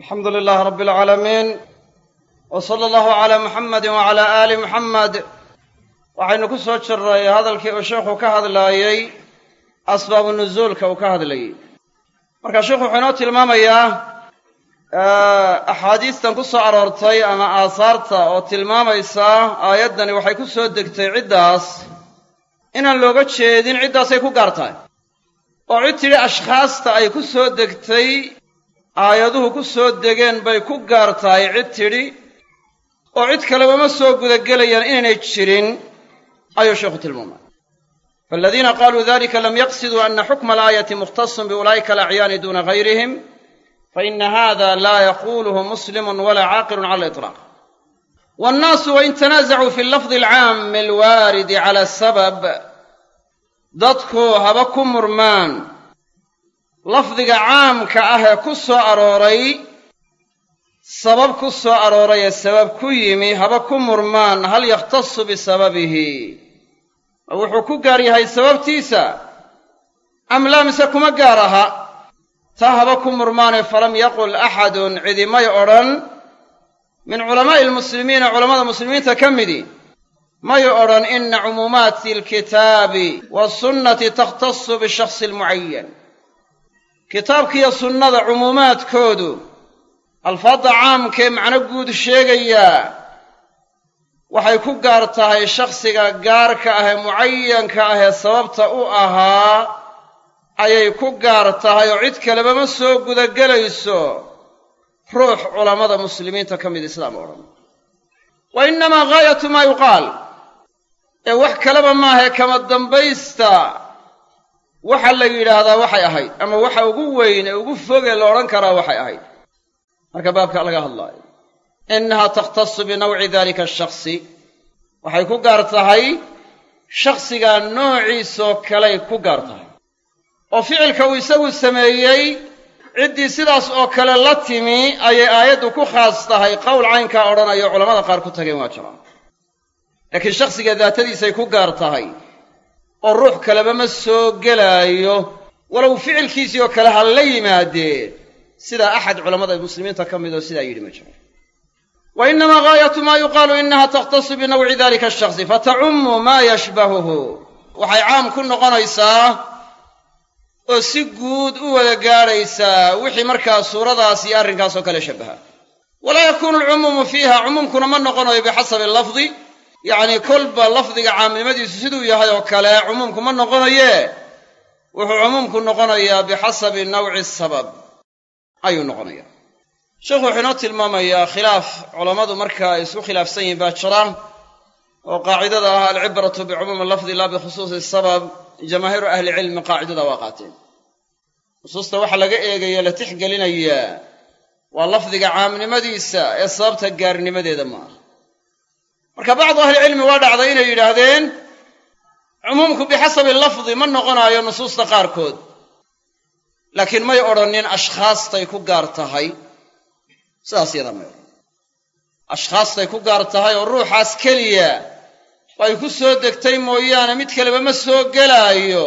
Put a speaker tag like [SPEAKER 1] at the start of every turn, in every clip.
[SPEAKER 1] alxamdu lilaah rabbi alcaalamiin w sala allahu calaa muxamadi wacalaa aali muxamed waxaynu ku soo jirray hadalkii uu sheikhu ka hadlaayey asbaabu nuzuulka uu ka hadlayey marka sheikhu wuxuu inoo tilmaamayaa axaadiistan ku soo aroortay ama aasaarta oo tilmaamaysa aayaddani waxay ku soo degtay ciddaas. Inaan looga jeedin ciddaasay ku gaar oo cid tidhi ashkhaasta ay ku soo degtay aayaduhu ku soo degeen bay ku gaar tahay cid tidhi oo cid kaleba ma soo gudagelayaan inaynay jirin. Ayuu sheikhu tilmaamay faaladiina qaaluu dalika lam yaqsiduu ana xukma alaayati mukhtasun biulaa'ika alacyaani duuna gayrihim faina hada laa yaquluhu muslimun walaa caaqilun cala aliطlaaq wannaasu wain tanaasacuu fi lafdi alcaami alwaaridi cala sabab dadku haba ku murmaan lafdiga caamka ah ee ku soo arooray sabab ku soo arooray ee sabab ku yimi haba ku murmaan hal yakhtasu bisababihi? Ma wuxuu ku gaar yahay sababtiisa? Am laa mise kuma gaar aha? Taa haba ku murmaane falam yaqul axadun cidi may odhan. Min culamaa'i almuslimiina culammada muslimiinta ka midi. May odhan ina cumuumaati alkitaabi waasunnati takhtasu bishakhsi almucayan kitaabkiiyo sunnada cumuumaadkoodu alfaadda caamkee macno guud sheegayaa waxay ku gaar tahay shakhsiga gaarka ah ee mucayanka ah ee sababta u ahaa ayay ku gaar tahay oo cid kaleba ma soo gudagelayso ruux culammada muslimiinta ka mid islaam odhan wa innamaa gaayatu maa yuqaal ee wax kaleba maahae kama dambaysta waxa la yidhaahdaa waxay ahayd ama waxa ugu weyn ee ugu foge la odhan karaa waxay ahayd. Marka baabka laga hadlaayo. Innaha takhtasu binawci dalika ashakhsi waxay ku gaar tahay shakhsigaa noociisoo kaley ku gaar tahay. Oo ficilka uu isagu sameeyey ciddii sidaas oo kale la timi ayay aayaddu ku khaas tahay. Qowl caynkaa odhanayo culamada qaar ku tageen waa jiraan laakiin shakhsiga daatadiisay ku gaar tahay oo ruux kaleba ma soo gelaayo. Walow ficilkiisii oo kale ha la yimaadeen. Sidaa axad culammada muslimiinta ka mid oo sidaa yidhi ma jiro. Wa innamaa gaayatu maa yuqaalu inaha takhtasu binawci dalika ashakhsi fatacummu maa yashbahuhu. Waxay caam ku noqonaysaa oo si guud u wada gaadhaysaa wixii markaa suuradaas iyo arrinkaas oo kale shabbaha. Walaa yakuunu alcumuumu fiiha cumuumkuna ma noqonayo bixasabi lafdi yacnii kolba lafdiga caamnimadiisu siduu yahay oo kale cumuumku ma noqonaye? Wuxuu cumuumku noqonayaa bixasabi nawci sabab. Ayuu noqonayaa. Sheekhu wuxuu inoo tilmaamayaa khilaaf culammadu marka ay isku khilaafsan yihiin baa jira oo qaacidada ah alcibratu bicumuumi lafdi laa bikhusuusi sabab jamaahiiru ahlicilmi qaacidada waa qaateen. Nusuusta waxaa laga eegaya la tixgelinayaa waa lafdiga caamnimadiisa ee sababta gaarnimadeeda ma aha marka bacdu ahlicilmi waa dhacday inay yidhaahdeen cumuumku bixasabi lafdi ma noqonaayo nusuusta qaarkood. Laakiin may odhanin ashkhaastay ku gaar tahay. Sidaas yadaa may odhan. Ashkhaastay ku gaar tahay oo ruuxaas keliya ay ku soo degtay mooyaane mid kaleba ma soo gelaayo.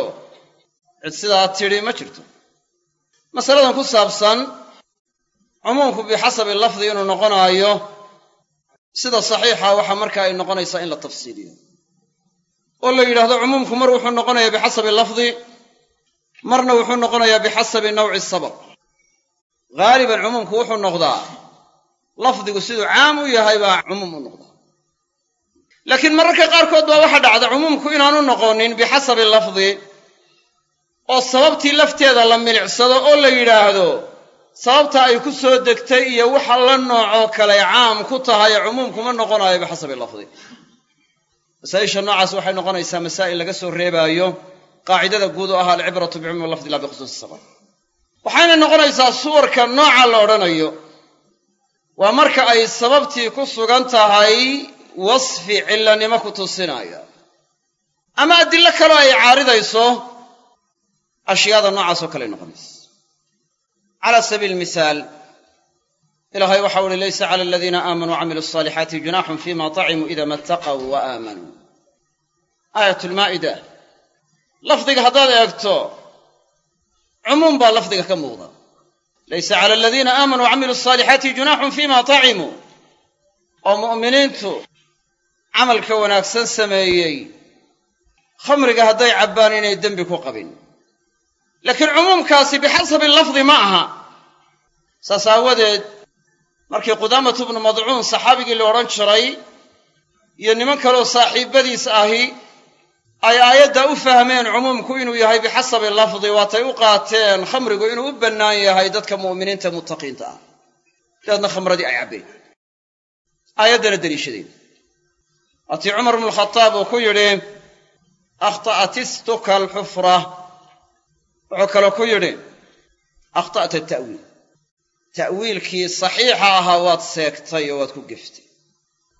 [SPEAKER 1] Cid sidaa tidhi ma jirto. Masaladan ku saabsan cumuumku bixasabi lafdi inuu noqonaayo sida saxiixa waxaa marka ay noqonaysaa in la tafsiiliyo oo la yidhaahdo cumuumku mar wuxuu noqonayaa bixasabi lafdi marna wuxuu noqonayaa bixasabi nawci sabab haaliban cumuumku wuxuu noqdaa lafdigu siduu caam u yahay baa cumuum u noqdaa. Laakiin mararka qaarkood baa waxaa dhacda cumuumku inaanu noqonin bixasabi lafdi oo sababtii lafteeda la milicsado oo la yidhaahdo sababta ay ku soo degtay iyo waxa la noocoo kale caam ku tahay cumuumku ma noqonayo bixasabi lafdi. Masaa'isha noocaas waxay noqonaysaa masaa'il laga soo reebaayo qaacidada guud oo ah alcibratu bicumuumi lafdi laa bikhusuusi sabab. Waxayna noqonaysaa suwarka nooca la odhanayo. Waa marka ay sababtii ku sugan tahay wasfi cillanimo ku tusinaya. Ama adillo kaloo ay caaridayso ashyaada noocaasoo kaley noqonaysa cala sabiili mihaal ilaahay waxau uhi laysa cala aladiina aamanuu wacamiluu asaalixaati junaaxun fima tacimuu ida ma attaqw wa aamanuu aayat lmaa'ida lafdiga haddaad eegto cumuum baa lafdiga ka muuqda laysa cala aladiina aamanuu wacamiluu asaalixaati junaaxun fima tacimuu oo mu'miniintu camalka wanaagsan sameeyey khamriga hadday cabbaan inay dembi ku qabin laakiin cumuumkaasi bixasabi lafdi ma aha. Saas aawadeed markii qudaamatu bnu madcuun saxaabigii la odhan jiray iyo niman kaleoo saaxiibbadiis ahi ay aayaddaa u fahmeen cumuumku inuu yahay bixasabi lafdi waatay u qaateen khamrigu inuu u bannaan yahay dadka mu'miniinta muttaqiinta ah. Dabeedna khamradii ay cabbeen. Aayaddana deliishadeen. Waatii cumar bnu lkhataab uu ku yidhi akhta'atistuka alxufra wuxuu kaloo ku yidhi akhta'ta ta'wiil. Ta'wiilkii saxiixa ahaa waad seegtay oo waad ku geftay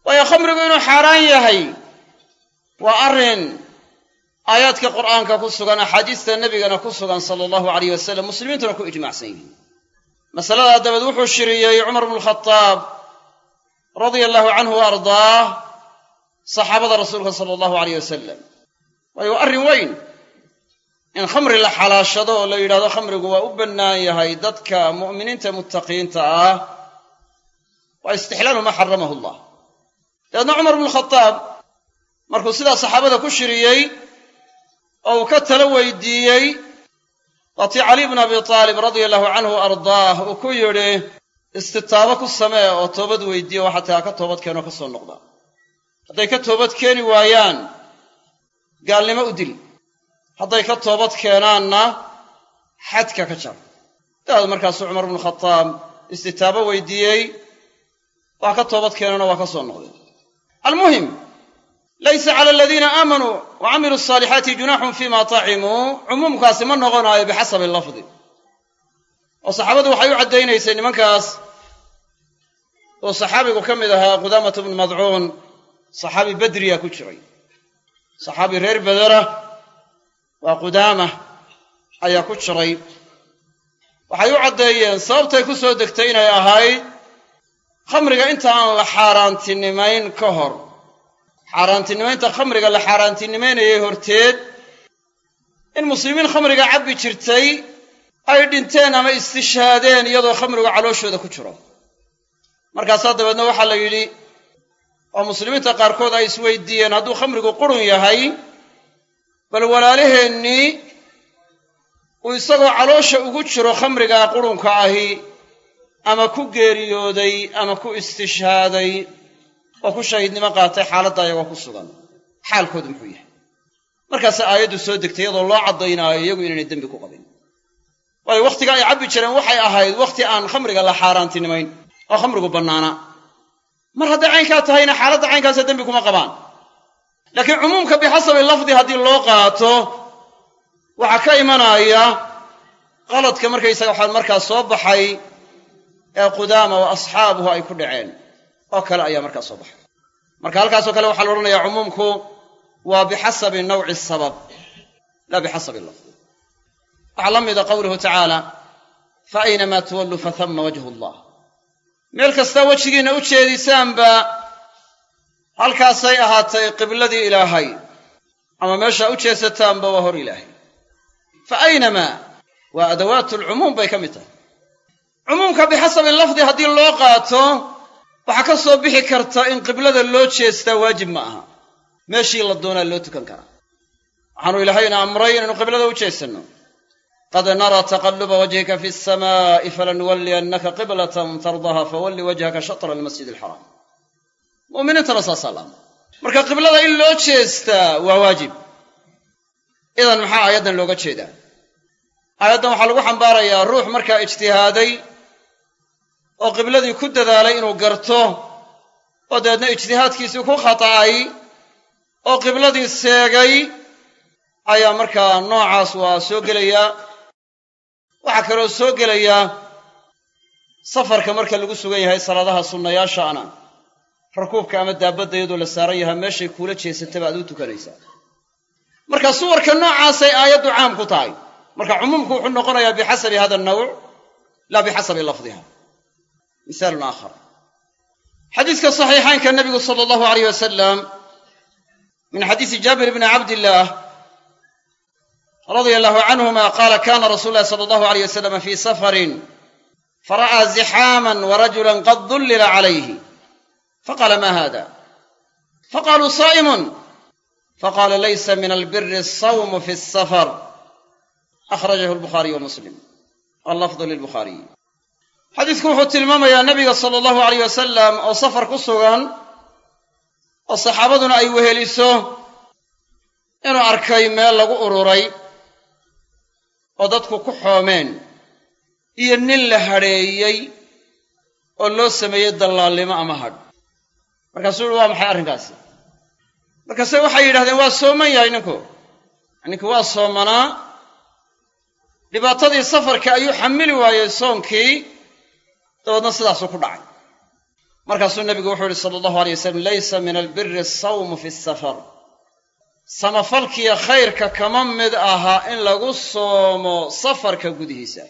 [SPEAKER 1] waayo khamrigu inuu xaaraan yahay waa arrin aayaadka qur'aanka ku sugan axaadiista nebigana ku sugan sala allahu alayh wasalam muslimiintuna ku ijmacsan yihiin. Masaladaa dabeed wuxuu shiriyey cumar bnu lkhataab radia allahu canhu wa ardaah saxaabada rasuulka sala allahu alayh wasalam waayo waa arrin weyn in khamri la xalaashado oo la yidhahdo khamrigu waa u bannaan yahay dadka mu'miniinta muttaqiinta ah waa istixlaalu maa xaramahu allah dabeedna cumar bnu khataab markuu sidaa saxaabada ku shiriyey oo uu ka tala weydiiyey waatii cali bnu abi taalib radia allahu canhu ardaah uu ku yidhi istitaabo ku samee oo toobad weydiiye waxaa taa ka toobad keenoo ka soo noqda. Hadday ka toobad keeni waayaan gaalnimo u dil hadday ka toobad keenaanna xadka ka jar dabeed markaasuu cumar bnu khataab istitaabo weydiiyey waa ka toobad keenana waa ka soo noqdeen almuhim laysa cala aladiina aamanuu wa camiluu asaalixaati junaaxun fima tacimuu cumuumkaasi ma noqonaayo bixasabi lafdi. Oo saxaabadu waxay u caddaynaysay nimankaas oo saxaabigu ka mid ahaa qudaamatu bnu madcuun saxaabi bedriya ku jiray. Saxaabi reer bedera waa qudaama ayaa ku jiray. Waxay u caddeeyeen sababtay ku soo degtay inay ahayd khamriga inta aan la xaaraantinimayn ka hor. Xaaraantinimaynta khamriga la xaaraantinimaynayay horteed in muslimiin khamriga cabbi jirtay ay dhinteen ama istishhaadeen iyadoo khamrigu calooshooda ku jiro. Markaasaa dabeedna waxaa la yidhi oo muslimiinta qaarkood ay isweydiiyeen hadduu khamrigu qurun yahay bal walaalaheennii uu isagoo caloosha ugu jiro khamrigaa qurunka ahi ama ku geeriyooday ama ku istishhaaday oo ku shahiidnimo qaatay xaaladda ayagoo ku sugan. Xaalkoodu muxuu yahay. Markaase aayaddu soo degtay iyadoo loo caddaynaayo iyagu inaynay dembi ku qabin. Waayo wakhtiga ay cabbi jireen waxay ahayd wakhti aan khamriga la xaaraantinimayn. Oo khamrigu bannaana. Mar hadday caynkaa tahayna xaaladda caynkaasa dembi kuma qabaan laakiin cumuumka bixasabi lafdi haddii loo qaato waxaa ka imanaya qaladka markaysaga waxaa markaa soo baxay ee qudaama wa asxaabuhu ay ku dhaceen oo kale ayaa markaa soo baxay. Marka halkaasoo kale waxaa la odhanayaa cumuumku waa bixasabi nawci sabab laa bixasabi lafdi. Waxaa la mida qowluhu tacaala fa aynamaa tuwalluu fathamma wajhu allah. Meel kastaa wejigiinna u jeedisaanba halkaasay ahaatay qibladii ilaahay. Ama meeshaa u jeesataanba waa hor ilaahay. Fa aynamaa waa adawaatu alcumuum bay ka mid tahay. Cumuumka bixasabi lafdi haddii loo qaato waxaa ka soo bixi karta in qiblada loo jeestaa waajib ma aha. Meeshii la doonaa loo tukan karaa. Waxaanu ilaahayna amray inaynu qiblada u jeesanno qad naraa taqalluba wajhika fi alsamaa'i falanuwalliyannaka qiblatan tardaha fawalli wajhaka shatra almasjid alxaraam mu'miniintana saasaa la marka qiblada in loo jeestaa waa waajib. Idan maxaa aayaddan looga jeedaa? Aayaddan waxaa lagu xambaarayaa ruux markaa ijtihaaday oo qibladii ku dadaalay inuu garto oo dabeedna ijtihaadkiisii ku khata'ay oo qibladii seegay ayaa markaa noocaas waa soo gelayaa waxaa kaloo soo gelayaa safarka marka lagu sugan yahay salaadaha sunnayaashaana rakuubka ama daabadda iyadoo la saaran yahaa meeshay kuula jeesataba aad u tukanaysaa. Marka suwarka noocaasay aayaddu caam ku tahay. Marka cumuumku wuxuu noqonayaa bixasabi hada annawc laa bixasabi lafdiha. Misaalun aakhar. Xadiiska saxiixaynka nabigu sala allahu alayh wasalam min xadiisi jaabir bni cabdillaah radia allahu canhuma qaala kana rasuulu llahi sala allahu alayh wasalama fii safarin fara'aa zixaaman warajulan qad dullila calayhi faqaala ma hada faqaaluu saa'imun faqaala laysa min albiri asawmu fi asafar akhrajahu albukhaariy wa muslim allafdu lilbukhaariy xadiidku wuxuu tilmaamayaa nabiga sala allahu alayh wasalam oo safar ku sugan oo saxaabaduna ay weheliso inuu arkay meel lagu ururay oo dadku ku xoomeen iyo nin la hadheeyey oo loo sameeyey dallaalnimo ama hadh markaasuu uhi waa maxay arrinkaasi? Markaase waxay yidhahdeen waa sooman yahay ninku. Ninku waa soomanaa. Dhibaatadii safarka ayuu xamili waayey soonkii dabeedna sidaasuu ku dhacay. Markaasuu nebigu wuxuu yihi sala allahu alay wasalam laysa min albiri asawmu fi safar samafalkiiyo khayrka kama mid aha in lagu soomo safarka gudihiisa.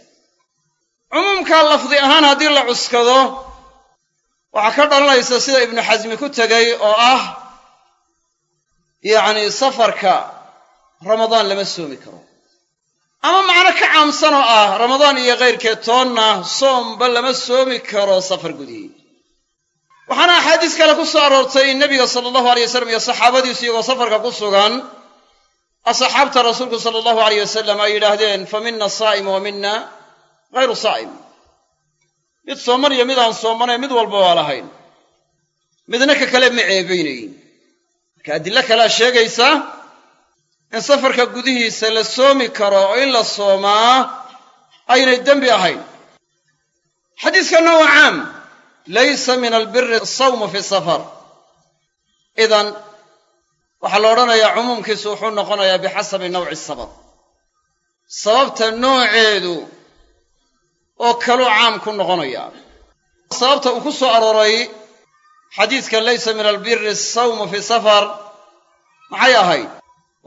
[SPEAKER 1] Cumuumkaa lafdi ahaan haddii la cuskado waxaa ka dhalanaysa sida ibnu xasmi ku tegay oo ah yacni safarka ramadaan lama soomi karo. Ama macno ka caamsan oo ah ramadaan iyo kayrkeed toonna soomba lama soomi karo safar gudihii waxaana axaadiis kale ku soo aroortay in nebiga sala allahu alay wasalam iyo saxaabadiisu iyagoo safarka ku sugan. Asxaabta rasuulku sala allahu alayh wasalam ay yidhaahdeen fa mina saa'im wa mina hayru saa'im mid sooman iyo mid aan soomanayn mid walba waa lahayn. Midna ka kale ma ceebaynayin marka adillo kalea sheegaysa in safarka gudihiisa la soomi karo oo in la soomaa aynay dembi ahayn. Xadiiskanna waa caam laysa min albiri asawmu fi safar. Idan waxaa la odhanayaa cumuumkiisu wuxuu noqonayaa bixasabi nawci sabab. Sababta nooceedu oo kaluu caam ku noqonayaa sababta uu ku soo arooray xadiidka laysa min albiri asawmu fi safar. Maxay ahayd?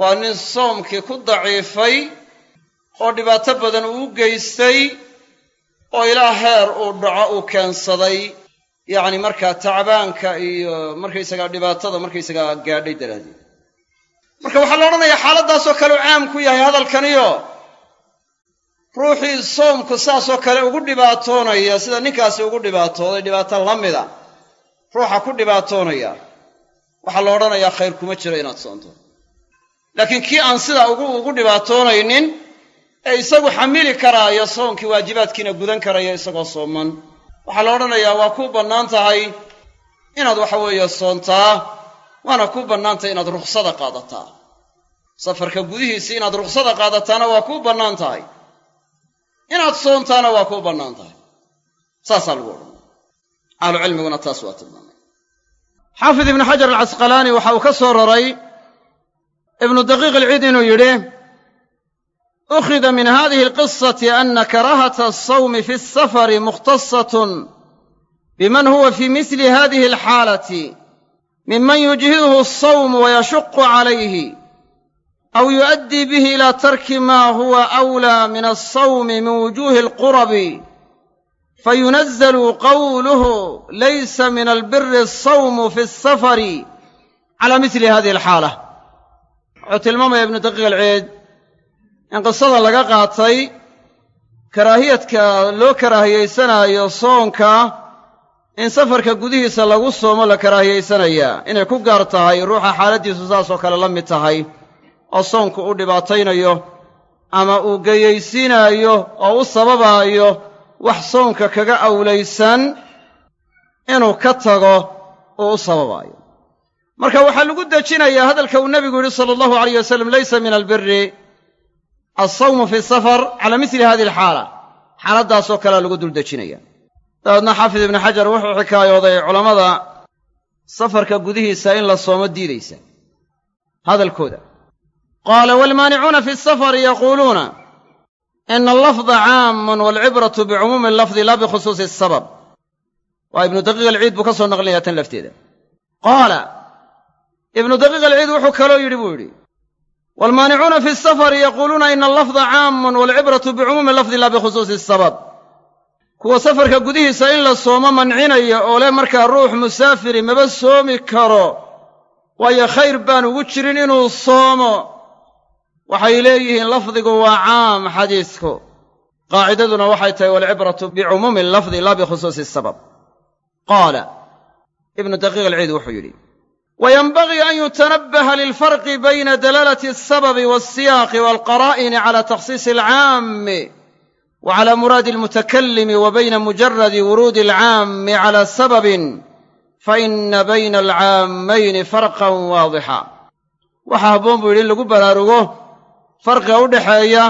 [SPEAKER 1] Waa nin soomkii ku daciifay oo dhibaato badan uu geystay oo ilaa heer uu dhaco uu keensaday. Yacni markaa tacbaanka iyo markaysagaa dhibaatada markaysagaa gaadhay daraaddeed. Marka waxaa la odhanayaa xaaladdaasoo kale u caam ku yahay hadalkaniyo ruuxii soomku saasoo kale ugu dhibaatoonaya sida ninkaasi ugu dhibaatooday dhibaato la mida ruuxa ku dhibaatoonaya waxaa la odhanayaa khayr kuma jiro inaad soonto. Laakiin kii aan sidaa ugu ugu dhibaatoonaynin ee isagu xamili karaayo soonkii waajibaadkiina gudan karaya isagoo sooman. Waxaa la odhanayaa waa kuu bannaan tahay inaad waxa weeye soontaa waana kuu bannaan tahay inaad ruksada qaadataa. Safarka gudihiisii inaad ruksada qaadataana waa kuu bannaan tahay inaad soontaana waa kuu bannaan tahay. Saasaa lagu odhanaya ahlucilmiguna taas waa tilmaamay. Xaafid ibnu xajar alcasqalaani waxa uu ka soo raray ibnu daqiiq alciid inuu yidhi ukhida min hadihi alqisati ana karaahata alsawmi fi alsafari mukhtasatun biman huwa fi misli hadihi alxaalati miman yujhiduhu alsawmu wayashuqu calayhi aw yuؤaddii bihi ila tarki ma huwa أwlى min alsawmi min wujuhi alqurabi fayunazalu qawluhu laysa min albiri alsawmu fi alsafari cala misli hadihi alxaala wuxuu tilmaamaya ibnu daqiiq alceed in qisada laga qaatay karaahiyadka loo karaahiyaysanaayo soonka in safarka gudihiisa lagu soomo la karaahiyaysanayaa inay ku gaar tahay ruuxa xaaladdiisu saasoo kale la mid tahay oo soonku u dhibaataynayo ama uu geyaysiinaayo oo u sababaayo wax soonka kaga awlaysan inuu ka tago uu u sababaayo. Marka waxaa lagu dejinayaa hadalka uu nebigu yidhi sala allahu alayh wasalam laysa min albiri alsawmu fi safar calaa misli hadihi alxaala. Xaaladdaasoo kalea lagu dul dejinaya. Dabeedna xaafid ibnu xajar wuxuu xikaayooday culammada safarka gudihiisa in la soomo diidaysa hadalkooda qaala waalmaanicuuna fi safari yaquuluuna ina allafda caamun waalcibratu bicumuumi allafdi laa bikhusuusi asabab waa ibnu daqiiq alciid buu ka soo naqlinayaa tan lafteeda qaala ibnu daqiiq alciid wuxuu kaloo yidhi buu yidhi waalmaanicuuna fi safari yaquuluuna ina allafda caamun waalcibratu bicumuumi lafdi laa bikhusuusi asabab kuwa safarka gudihiisa in la soomo mancinaya oo leh markaa ruux musaafiri maba soomi karo waayo khayr baan ugu jirin inuu soomo waxay leeyihiin lafdigu waa caam xadiisku. Qaacidaduna waxay tahay walcibratu bicumuumi lafdi laa bikhusuusi sabab. Qaala ibnu daqiiq alciid wuxuu yidhi wayanbagii an yutanabbaha lilfarqi bayna dalaalati alsababi walsiyaaqi walqaraa'ini cala takhsiisi alcaammi wa cala muraadi almutakallimi wa bayna mujaradi wuruudi alcaammi cala sababin faina bayna alcaammayni farqan waadixa. Waxaa habboon buu yidhi in lagu baraarugo farqiga u dhexeeya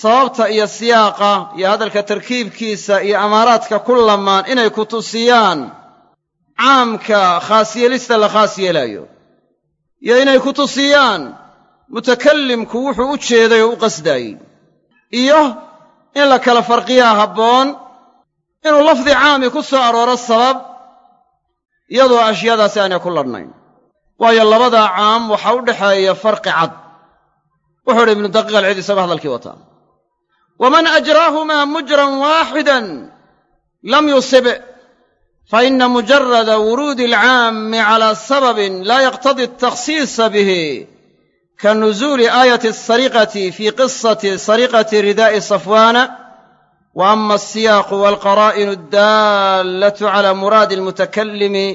[SPEAKER 1] sababta iyo siyaaqa iyo hadalka tarkiibkiisa iyo amaaraadka ku lamaan inay ku tusiyaan caamka khaas yeelista la khaas yeelaayo iyo inay ku tusiyaan mutakallimku wuxuu u jeeday oo u qasdaayey iyo in la kala farqiyaa habboon inuu lafdi caami ku soo arooro sabab iyadoo ashyaadaasi aanay ku ladhnayn waayo labadaa caam waxaa u dhexeeya farqi cad wuxuu idhi ibnu daqiiq alciid isagoo hadalkii wataa. Waman ajraahumaa mujran waaxidan lam yusib faina mujarada wuruudi alcaammi calaa sababin laa yaqtadi altakhsiisa bihi ka nuzuuli aayati asariqati fii qisati sariqati ridaa'i safwaana wa ama alsiyaaqu walqaraa'inu addaallatu cala muraadi almutakallimi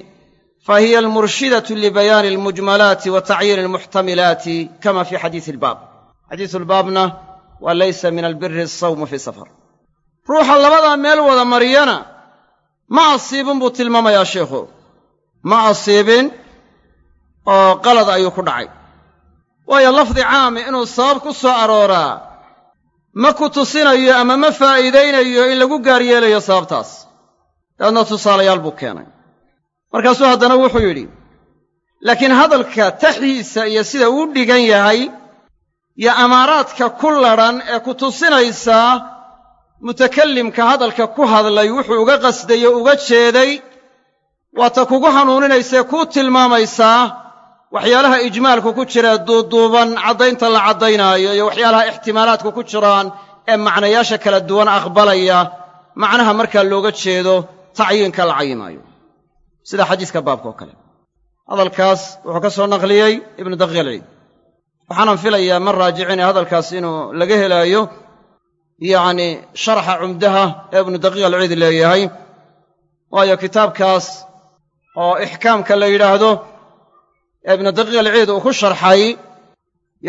[SPEAKER 1] fahiya almurshidatu libayaani almujmalaati wa tacyiini almuxtamilaati kama fi xadiisi albaab xadiisu albaabna waa laysa min albiri asawmu fii safar. Ruuxa labadaa meel wada mariyana ma asiibin buu tilmaamayaa sheikhu. Ma asiibin oo qalad ayuu ku dhacay. Waayo lafdi caami inuu sabab ku soo arooraa ma ku tusinayo ama ma faa'iidaynayo in lagu gaar yeelayo sababtaas. Daadna tusaalayaal buu keenay. Markaasuu haddana wuxuu yidhi laakiin hadalka taxiisa iyo sida uu dhigan yahay iyo amaaraadka ku ladhan ee ku tusinaysaa mutakallimka hadalka ku hadlay wuxuu uga qasday uga jeeday waata kugu hanuuninaysae kuu tilmaamaysaa waxyaalaha ijmaalku ku jiree duuduuban caddaynta la caddaynaayo iyo waxyaalaha ixtimaalaadku ku jiraan ee macnayaasha kala duwan aqbalaya macnaha markaa looga jeedo tacyiinka la cayimaayo sida xadiiska baabka oo kale. Hadalkaas wuxuu ka soo naqliyey ibnu daqiiq alciid waxaanan filayaa ma raajicine hadalkaas inuu laga helaayo yacni sharaxa cumdaha ee ibnu daqiiq alciid leeyahay. Waayo kitaabkaas oo ixkaamka la yidhaahdo ee ibnu daqiiq alciid uu ku sharxay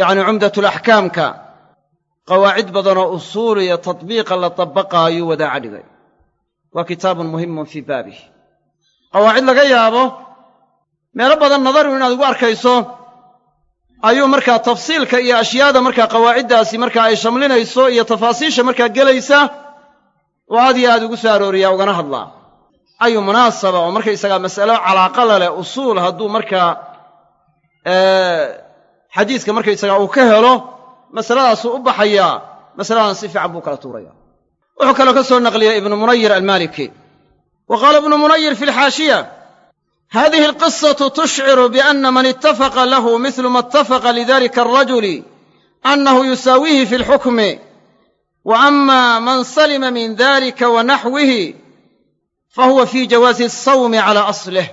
[SPEAKER 1] yacni cumdatulaxkaamka qawaacid badanoo usuul iyo tadbiiqa la dabaqaayuu wadaaca dhigay. Waa kitaabun muhimun fii baabih qawaacid laga yaabo meelo badan nadaru inaad ugu arkayso ayuu markaa tafsiilka iyo ashyaada markaa qawaaciddaasi markaa ay shamlinayso iyo tafaasiisha markaa gelaysa oo aad iyo aad ugu soo arooriyaa ugana hadlaa. Ayuu munaasaba oo markaysagaa mas'alo calaaqa la leh usuul hadduu markaa xadiiska markaysagaa uu ka helo masaladaasuu u baxayaa masaladan si fiican buu kala tuuraya. Wuxuu kaloo ka soo naqliyey ibnu munayir almaliki. Wa qaala ibnu munayir fi alxaashiya tushciru biana man ittafaqa lahu mithlu ma ittafaqa lidalika alrajuli annahu yusaawihi fi alxukmi wa ama man salima min dalika wa naxwihi fahuwa fi jawaazi alsawmi cala aslih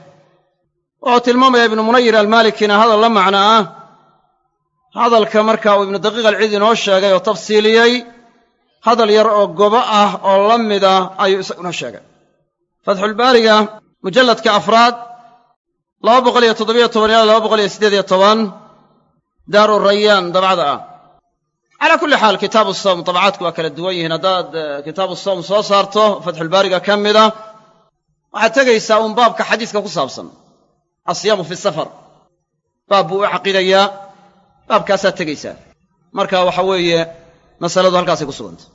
[SPEAKER 1] wuxuu tilmaamaya ibnu munayir almalikina hadal la macno ah hadalka marka uu ibnu daqiiq alciid inoo sheegay oo tafsiiliyey hadal yar oo gobo ah oo la mid ah ayuu isaguna sheegay fatxulbaariga mujalladka afraad laba boqol iyo toddobiyo toban ilaa laba boqol iyo siddeed iyo toban daaru rayaan dabcada ah calaa kulli xaal kitaabu sawm dabcaadku waa kala duwan yihiin. Haddaad kitaabu sawm soo saarto fatxulbaariga ka mid a waxaad tegaysaa uun baabka xadiiska ku saabsan. Asiyaamu fi safar. Baab buu u caqidayaa baabkaasaad tegaysaa. Marka waxa weeye masaladu halkaasay ku sugantay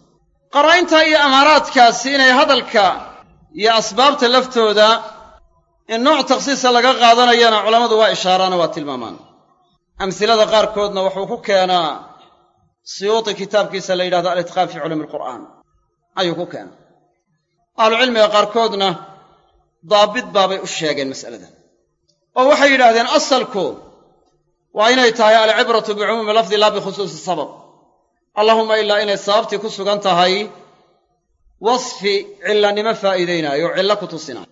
[SPEAKER 1] qaraa'inta iyo amaaraadkaasi inay hadalka iyo asbaabta laftooda in nooc takhsiisa laga qaadanayana culammadu waa ishaaraana waa tilmaamaan. Amhilada qaarkoodna wuxuu ku keenaa siyuuti kitaabkiisa la yidhahdo alitqaan fii culuumi alqur'aan. Ayuu ku keenaa. Ahlucilmiga qaarkoodna daabit baabay u sheegeen mas'alada oo waxay yidhaahdeen asalku waa inay tahay alcibratu bicumuumi lafdi laa bikhusuusi sabab. Allahuma ilaa inay sababtii ku sugan tahay wasfi cillanimo faa'iidaynaayo cillo ku tusinaayo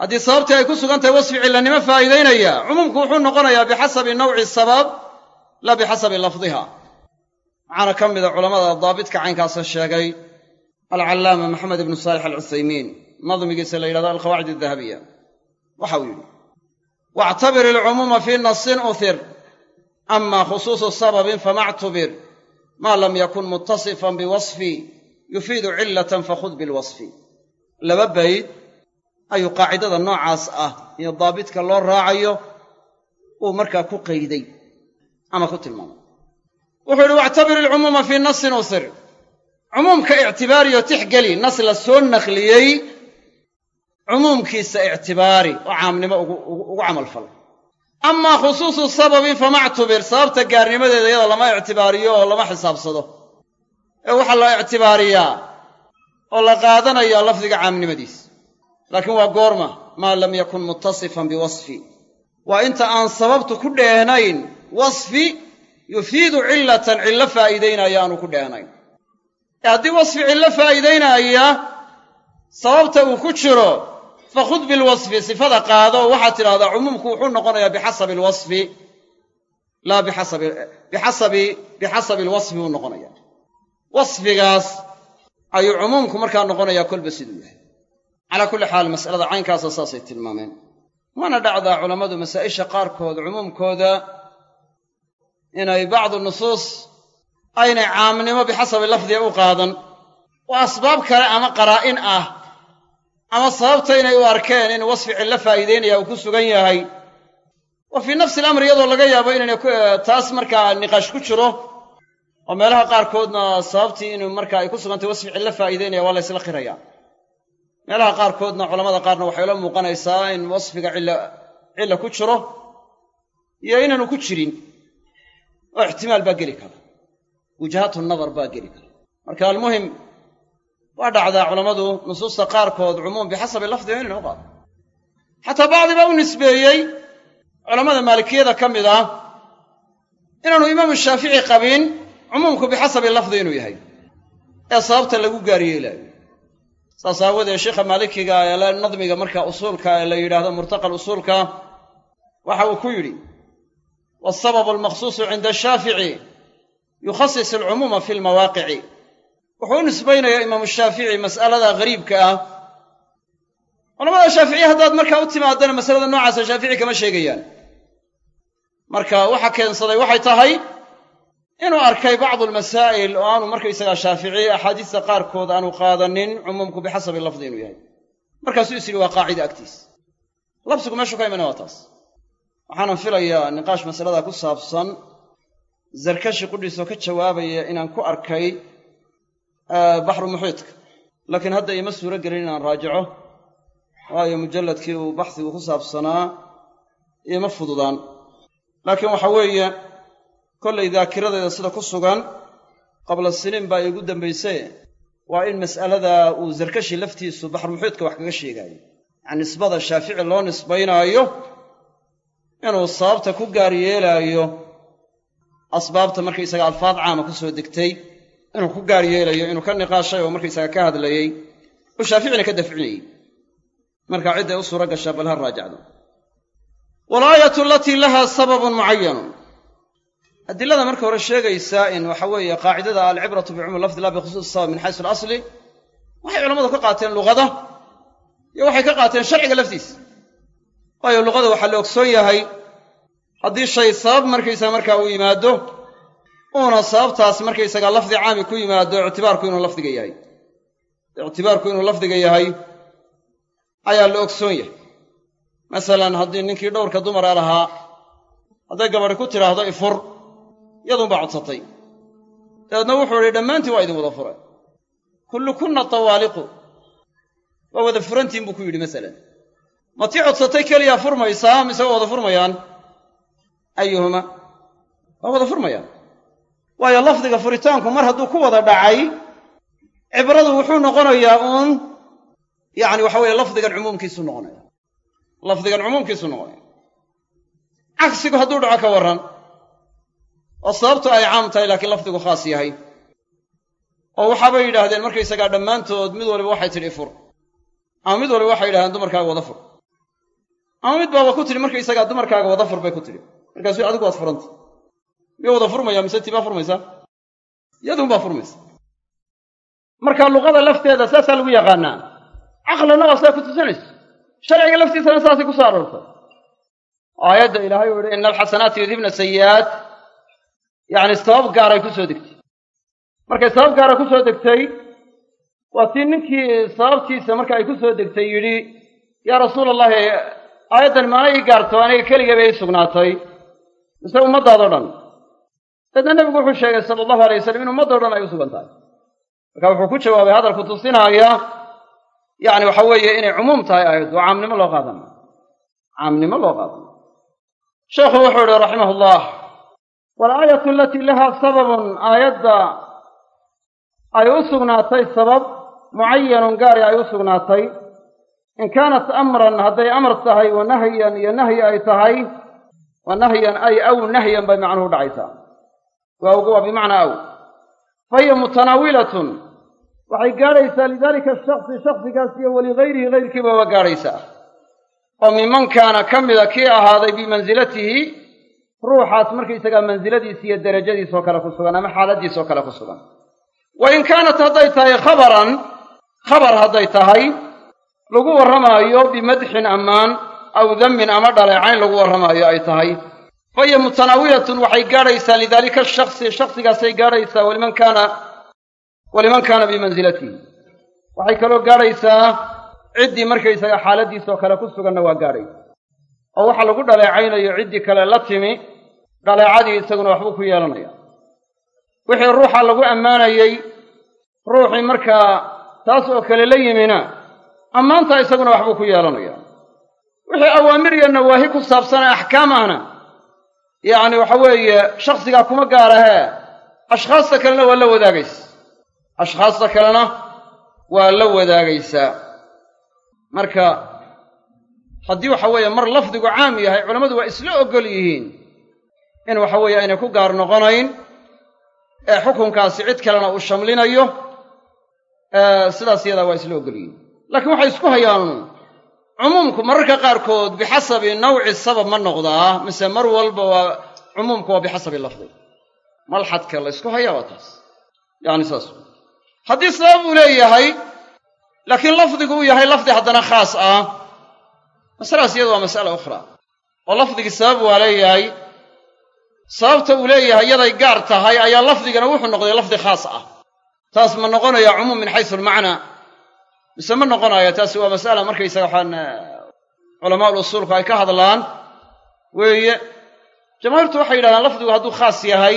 [SPEAKER 1] haddii sababtii ay ku sugan tahay wasfi cillanimo faa'iidaynaya cumuumku wuxuu noqonayaa bixasabi nawci sabab laa bixasabi lafdiha. Waxaana ka mida culammada daabitka caynkaasa sheegay alcallaama maxamed ibnu saalix alcuthaymiin nadmigiisa la yidhahdo alqawaacid adahabiya waxa uu yidhi waactabir ilcumuuma fii nasin uhir ama khusuusu sababin famactubir maa lam yakun muttasifan biwasfi yufiidu cilatan fakhud bilwasfi. Laba bayd ayuu qaacidada noocaas ah iyo daabitka loo raacayo uu markaa ku qayday ama ku tilmaamay wuxuu yidhi wactabir ilcumuuma fii nasin usir cumuumka ictibaariyo tixgeli nas la soo naqliyey cumuumkiisa ictibaari oo caamnimo ugu camalfal amaa khusuusu sababin famactubir sababta gaarnimadeeda iyada lama ictibaariyo oo lama xisaabsado. Ee waxaa la ictibaariyaa oo la qaadanayaa lafdiga caamnimadiisa laakiin waa goorma maa lam yakun muttasifan biwasfi. Waa inta aan sababtu ku dheehnayn wasfi yufiidu cillatan cillo faa'iidaynaya aanu ku dheehnayn ee haddii wasfi cillo faa'iidaynaya sababta uu ku jiro fakhud bilwasfi sifada qaado waxaad tidhahdaa cumuumku wuxuu noqonayaa bixasabi alwasfi. Laa bixasabi bixasabi alwasfi buu noqonaya wasfigaas ayuu cumuumku markaa noqonayaa kolba siduu yahay calaa kulli xaal mas'alada caynkaasa saasay tilmaameen. Waana dhacdaa culammadu masaa'isha qaarkood cumuumkooda inay bacdu nusuus aynay caamnimo bixasabi lafdiga u qaadan. Oo asbaab kale ama qaraa'in ah ama sababta inay u arkeen in wasfi cillo faa'iideynaya uu ku sugan yahay. Wa fii nafsi alamri iyadoo laga yaabo inayna taas markaa niqaash ku jiro oo meelaha qaarkoodna sababtii inuu marka ay ku sugantay wasfi cillo faa'iideynaya waa la ysla qiraya meelaha qaarkoodna culamada qaarna waxay ula muuqanaysaa in wasfiga cilla cilla ku jiro iyo inaanu ku jirin. Oo ixtimaal baa geli kara. Wujahatu nadar baa geli kara. Marka almuhim waa dhacdaa culammadu nusuusta qaarkood cumuum bixasabi lafdiga inay noo qaado xataa bacdi baa u nisbeeyey culammada maalikiyada ka mid ah inaanu imaamu shaafici qabin cumuumku bixasabi lafdi inuu yahay. Ee sababta lagu gaaryeelaayo saas aawadeed sheikha maalikiga ee nadmiga marka usuulka ee la yidhaahdo murtaqal usuulka waxa uu ku yidhi waasababu almaqsuusu cinda ashaafici yukhasis alcumuuma fi lmawaaqici wuxuu u nisbaynayaa imaamu shaafici mas'alada gariibka ah. Culamada shaaficiye haddaad markaa u timaadana masalada noocaasa shaafici kama sheegayaan. Marka waxa keensaday waxay tahay inuu arkay bacdu almasaa'il oo aanu markaysagaa shaafici axaadiista qaarkood aanu qaadanin cumuumku bixasabi lafdi inuu yahay. Markaasuu is yidhi waa qaacida agtiis. Labsigu meeshuu ka imana waa taas. Waxaanan filayaa niqaash masaladaa ku saabsan zarkashi qudhiisoo ka jawaabaya inaan ku arkay baxru muxiidka laakiin hadda iima suuro gelin inaan raajico waayo mujalladkii uu baxsigu ku saabsanaa iima fududaan. Laakiin waxa weeye kollay daakiradeeda sida ku sugan qabla siniin baa iigu dambayse waa in mas'alada uu zarkashi laftiisu baxru muxiidka wax kaga sheegaayo yacani nisbada shaafici loo nisbaynaayo inuu sababta ku gaar yeelaayo asbaabta markaysaga alfaad caama ku soo degtay inuu ku gaar yeelayo inuu ka niqaashay oo markaysaga ka hadlayey oo shaaficina ka dafcinayey marka cidday u suura gashaa bal ha raajacdo. Walaayatu alatii laha sababun mucayanun adilada marka hore sheegaysaa in waxa weeye qaacidada alcibratu bicumuum lafdi la bikhusuusi sabab min xaysu alasli waxay culammadu ka qaateen luqada iyo waxay ka qaateen sharciga laftiisa. Waayo luqada waxaa la ogsoon yahay haddii shay sabab markaysaga markaa uu yimaado uuna sababtaas markaysaga lafdi caami ku yimaado ictibaarku inuu lafdiga yahay. Ictibaarku inuu lafdiga yahay ayaa la ogsoon yahay. Masalan haddii ninkii dhowrka dumara lahaa hadday gabadhi ku tidhaahdo ifur yaduunbaa codsatay. Dabeedna wuxuu idhi dhammaantiin waa idin wada furay. Kullukunna tawaaliqu waa wada furantiin buu ku yidhi masalan. Ma tii codsatay keliyaa furmaysaa mise waa wada furmayaan? Ayuhuma waa wada furmayaan. Waayo lafdiga furitaanku mar hadduu ku wada dhacay cibradu wuxuu noqonayaa uun yacni waxa weeye lafdigan cumuumkiisuu noqonaya. Lafdigan cumuumkiisuu noqonaya. Cagsigu hadduu dhaco ka warran oo sababtu ay caam tahay laakiin lafdigu khaas yahay. oo waxaabay yidhaahdeen markaysagaa dhammaantood mid waliba waxay tidhi fur. Ama mid waliba waxay yidhahdeen dumarkaaga wada fur. Ama mid baaba ku tidhi markaysagaa dumarkaaga wada fur bay ku tidhi. Markaasuu adigu waad furanta miya wada furmaya mise tibaa furmaysaa? Yaduunbaa furmaysa marka luqada lafteeda saasaa lagu yaqaanaa. Caqlina sidaa ku tusinayso. Sharciga laftiisana saasay ku soo aayadda ilaahay uu yihi ina alxasanaati yudhibna sayi'aat yacni sabab gaaray ku soo degtay. Markay sabab gaara ku soo degtay waa tii ninkii sababtiisa marka ay ku soo degtay yidhi yaa rasuula allahi aayaddan maana ii gaarto aniga keligay bay ii sugnaatay. Mise ummaddaadoo dhan. Daedna nebigu wuxuu sheegay sala allahu alay wasalam in ummaddao dhan ay u sugan tahay. Marka wuxuu ku jawaabay hadalku tusinaaya yacni waxa weeye inay cumuum tahay aayaddu oo caamnimo loo qaadana caamnimo loo qaadana sheekhu wuxuu yihi raximah ullah walaayatu alatii lahaa sababun aayadda ay u sugnaatay sabab mucayanun gaari ay u sugnaatay. In kaanat amran hadday amar tahay wa nahyan iyo nahyi ay tahay wa nahyan ay aw nahyan bay macnuhu dhacaysaa. Waawga waa bimacnaa aw. Fahiya mutanaawilatun waxay gaadhaysaa lidaalika shaksi shaksigaas iyo waligayrihi gayrkiiba waa gaadhaysaa oo miman kaana ka mida kii ahaaday bimansilatihi ruuxaas markaysagaa mansiladiisa iyo derajadiisoo kale ku sugan ama xaaladiisoo kale ku sugan. Wa in kaanat hadday tahay khabaran khabar hadday tahay lagu warramaayo bimadxin ammaan aw dammin ama dhaleecayn lagu warramaayo ay tahay. Fahiya mutanaawilatun waxay gaadhaysaa lidaalika shaksi shaksigaasay gaadhaysaa waliman kaana waliman kaana bimansilatihi waxay kaloo gaadhaysaa ciddii markaysaga xaaladiisoo kale ku suganna waa gaadhaysa oo waxa lagu dhaleecaynayo ciddii kale la timi dhaleecadii isaguna waxbuu ku yeelanaya. Wixii ruuxa lagu ammaanayey ruuxii markaa taas oo kale la yimina ammaantaa isaguna waxbuu ku yeelanaya. Wixii awaamir iyo nawaahi ku saabsan axkaam ahna yacni waxa weeye shaksigaa kuma gaarahee ashkhaasta kalena waa la wadaagaysa. Ashkhaasta kalena waa la wadaagaysaa marka haddii waxa weeye mar lafdigu caam yahay culammadu waa isla oggol yihiin in waxa weeye aynay ku gaar noqonayn ee xukunkaasi cid kalena uu shamlinayo sidaas iyadaa waa isla oggol yihiin. Laakiin waxay isku hayaan cumuumku mararka qaarkood bixasabi nawci sabab ma noqdaa mise mar walba waa cumuumku waa bixasabi lafdi. Malxadka la ysku hayaa waa taas. Yacni saas. Haddii sabab uu leeyahay laakiin lafdigu uu yahay lafdi haddana khaas ah masalaas iyadu waa mas'ala ukhraa oo lafdigii sabab waa leeyahay. Sababta uu leeyahay yaday gaar tahay ayaa lafdigana wuxuu noqday lafdi khaas ah. Taas ma noqonaya cumuum min xaysu almacnaa mise ma noqonaya taasi waa mas'ala markaysaga waxaan culamaa ulusuulku ay ka hadlaan. Weeye jamaahiirtu waxay yidhahdaan lafdigu hadduu khaas yahay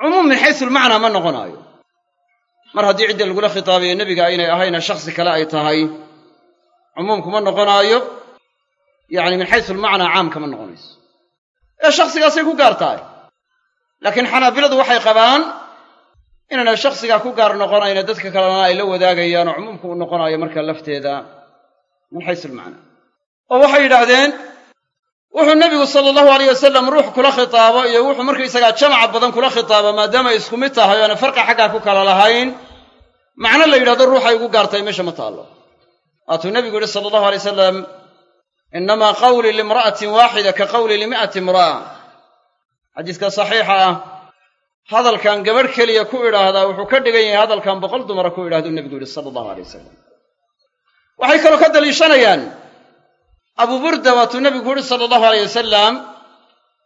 [SPEAKER 1] cumuum min xaysu almacnaa ma noqonaayo. Mar haddii cidda lagula khitaabayo nebiga aynay ahayna shaksi kale ay tahay cumuumku ma noqonaayo yacni min xaysu almacnaa caamka ma noqonayso. Ee shaksigaasay ku gaar tahay laakiin xanaabiladu waxay qabaan inaanay shaksigaa ku gaar noqonayna dadka kalena ay la wadaagayaan oo cumuumku u noqonayo marka lafteeda min xaysu almacnaa oo waxay yidhaahdeen wuxuu nebigu sala allahu alayh wasalam ruux kula khitaabo iyo wuxuu markaysagaa jamaca badan kula khitaabo maadaama ay isku mid tahay oona farqa xaggaa ku kala lahayn macno la yidhahdo ruuxay ugu gaartay meesha ma taallo. Waatuu nebigu yidhi sala allahu alay wasalam innamaa qawlii limra'atin waaxida ka qawlii limi'ati imra'a xadiiska saxiixa ah hadalkan gabadh keliya ku idhaahdaa wuxuu ka dhigan yahay hadalkan boqol dumara ku idhahduu nebigu yidhi sala allahu alay wasalam waxay kaloo ka daliishanayaan abu burda waatuu nebigu ku yidhi sala allahu alayh wasalam